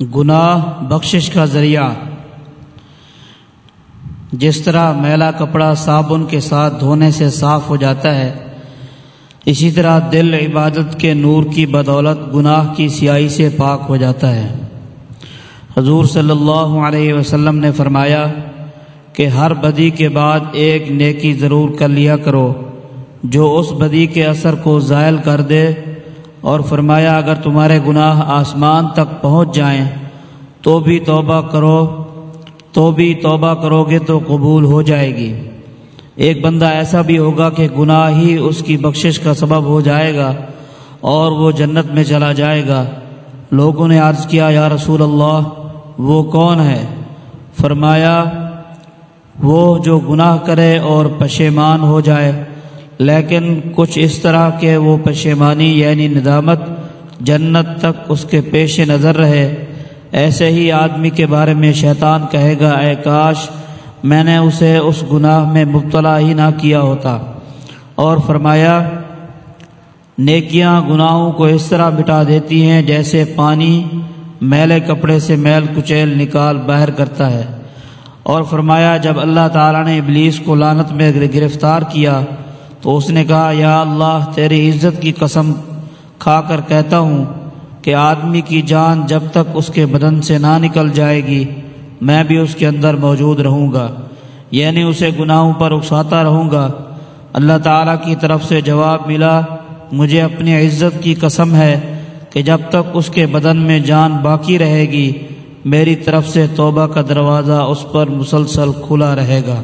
گناہ بخشش کا ذریعہ۔ جس طرح میلا کپڑا صابن کے ساتھ دھونے سے صاف ہو جاتا ہے، اسی طرح دل عبادت کے نور کی بدولت گناہ کی سیاہی سے پاک ہو جاتا ہے۔ حضور صلی اللہ علیہ وسلم نے فرمایا کہ ہر بدی کے بعد ایک نیکی ضرور کر لیا کرو، جو اس بدی کے اثر کو زائل کر دے اور فرمایا، اگر تمہارے گناہ آسمان تک پہنچ جائیں، تو بھی توبہ کرو، تو بھی توبہ کرو گے تو قبول ہو جائے گی۔ ایک بندہ ایسا بھی ہوگا کہ گناہ ہی اس کی بخشش کا سبب ہو جائے گا اور وہ جنت میں چلا جائے گا۔ لوگوں نے عرض کیا، یا رسول اللہ، وہ کون ہے؟ فرمایا، وہ جو گناہ کرے اور پشیمان ہو جائے لیکن کچھ اس طرح کہ وہ پشیمانی یعنی ندامت جنت تک اس کے پیش نظر رہے۔ ایسے ہی آدمی کے بارے میں شیطان کہے گا، اے کاش میں نے اسے اس گناہ میں مبتلا ہی نہ کیا ہوتا۔ اور فرمایا، نیکیاں گناہوں کو اس طرح مٹا دیتی ہیں جیسے پانی میلے کپڑے سے میل کچیل نکال باہر کرتا ہے۔ اور فرمایا، جب اللہ تعالیٰ نے ابلیس کو لانت میں گرفتار کیا تو اس نے کہا، یا اللہ، تیری عزت کی قسم کھا کر کہتا ہوں کہ آدمی کی جان جب تک اس کے بدن سے نہ نکل جائے گی، میں بھی اس کے اندر موجود رہوں گا۔ یعنی اسے گناہوں پر اکساتا رہوں گا۔ اللہ تعالیٰ کی طرف سے جواب ملا، مجھے اپنی عزت کی قسم ہے کہ جب تک اس کے بدن میں جان باقی رہے گی، میری طرف سے توبہ کا دروازہ اس پر مسلسل کھلا رہے گا۔